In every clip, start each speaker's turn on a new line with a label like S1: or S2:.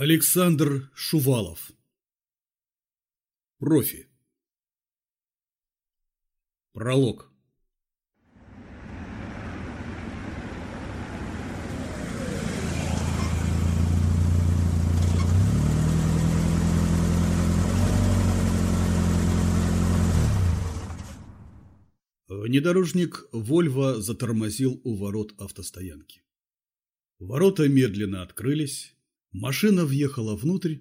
S1: Александр Шувалов. Профи. Пролог. Внедорожник «Вольво» затормозил у ворот автостоянки. Ворота медленно открылись, машина въехала внутрь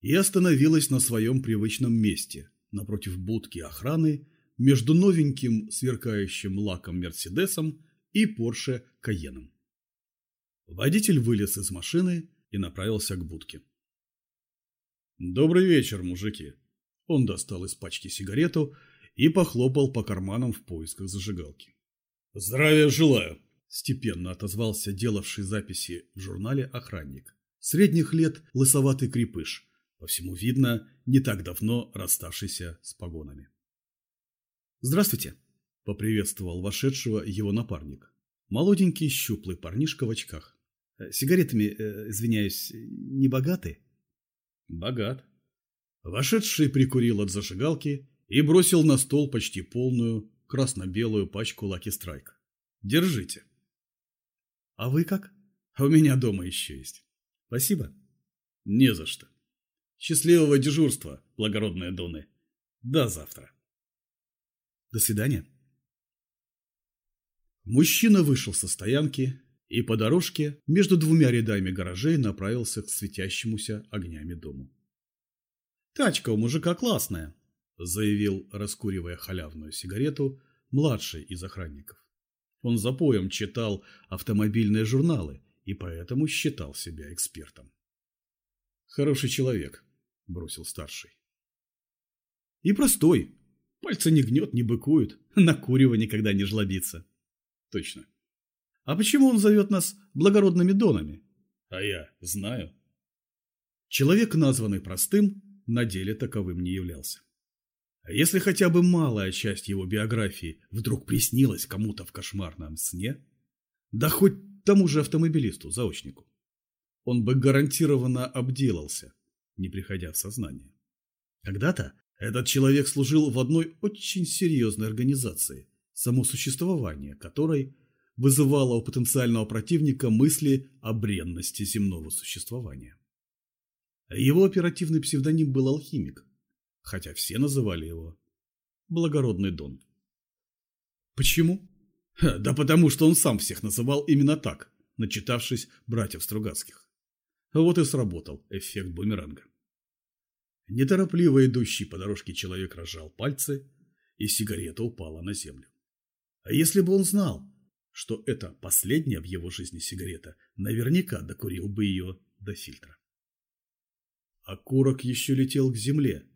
S1: и остановилась на своем привычном месте, напротив будки охраны, между новеньким сверкающим лаком Мерседесом и Порше Каеном. Водитель вылез из машины и направился к будке. «Добрый вечер, мужики!» Он достал из пачки сигарету и похлопал по карманам в поисках зажигалки. «Здравия желаю!» – степенно отозвался делавший записи в журнале охранник. Средних лет лысоватый крепыш, по всему видно, не так давно расставшийся с погонами. «Здравствуйте!» – поприветствовал вошедшего его напарник. Молоденький щуплый парнишка в очках. «Э, «Сигаретами, э, извиняюсь, не богаты?» «Богат». Вошедший прикурил от зажигалки и бросил на стол почти полную красно-белую пачку Lucky Strike. Держите. А вы как? У меня дома еще есть. Спасибо. Не за что. Счастливого дежурства, благородные доны. До завтра. До свидания. Мужчина вышел со стоянки и по дорожке между двумя рядами гаражей направился к светящемуся огнями дому. Тачка у мужика классная, заявил, раскуривая халявную сигарету, младший из охранников. Он за поем читал автомобильные журналы и поэтому считал себя экспертом. «Хороший человек», – бросил старший. «И простой. Пальцы не гнет, не быкует, на курево никогда не жлобится». «Точно. А почему он зовет нас благородными донами?» «А я знаю». Человек, названный простым, на деле таковым не являлся. А если хотя бы малая часть его биографии вдруг приснилась кому-то в кошмарном сне, да хоть тому же автомобилисту, заочнику, он бы гарантированно обделался, не приходя в сознание. Когда-то этот человек служил в одной очень серьезной организации, само существование которой вызывало у потенциального противника мысли о бренности земного существования. Его оперативный псевдоним был «Алхимик», хотя все называли его Благородный Дон. Почему? Да потому что он сам всех называл именно так, начитавшись братьев Стругацких. Вот и сработал эффект бумеранга. Неторопливо идущий по дорожке человек разжал пальцы, и сигарета упала на землю. А если бы он знал, что это последняя в его жизни сигарета, наверняка докурил бы ее до фильтра. Окурок еще летел к земле,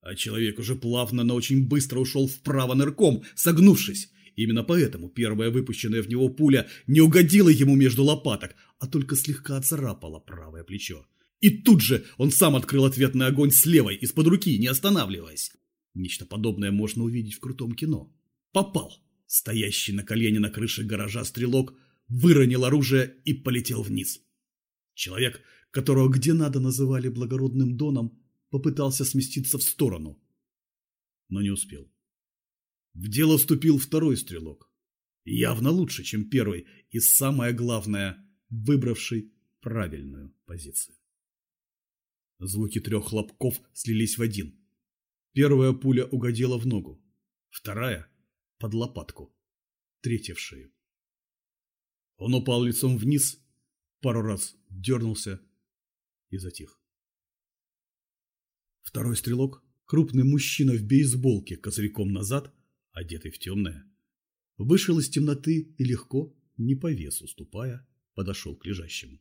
S1: а человек уже плавно, но очень быстро ушел вправо нырком, согнувшись. Именно поэтому первая выпущенная в него пуля не угодила ему между лопаток, а только слегка оцарапала правое плечо. И тут же он сам открыл ответный огонь с левой, из-под руки, не останавливаясь. Нечто подобное можно увидеть в крутом кино. Попал. Стоящий на колене на крыше гаража стрелок выронил оружие и полетел вниз. Человек, которого где надо называли благородным доном, попытался сместиться в сторону, но не успел. В дело вступил второй стрелок, явно лучше, чем первый, и самое главное, выбравший правильную позицию. Звуки трех хлопков слились в один. Первая пуля угодила в ногу, вторая – под лопатку, третья в шею. Он упал лицом вниз, пару раз дернулся и затих. Второй стрелок, крупный мужчина в бейсболке козырьком назад, одетый в темное, вышел из темноты и легко, не по весу ступая, подошел к лежащему.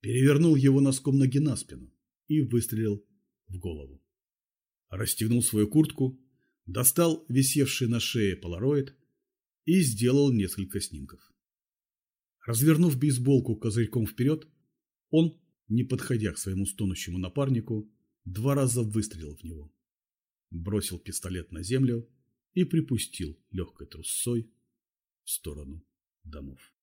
S1: Перевернул его носком ноги на спину и выстрелил в голову. Расстегнул свою куртку, достал висевший на шее полароид и сделал несколько снимков. Развернув бейсболку козырьком вперед, он, не подходя к своему стонущему напарнику, два раза выстрелил в него, бросил пистолет на землю и припустил легкой трусцой в сторону домов.